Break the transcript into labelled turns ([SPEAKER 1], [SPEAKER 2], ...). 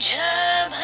[SPEAKER 1] भ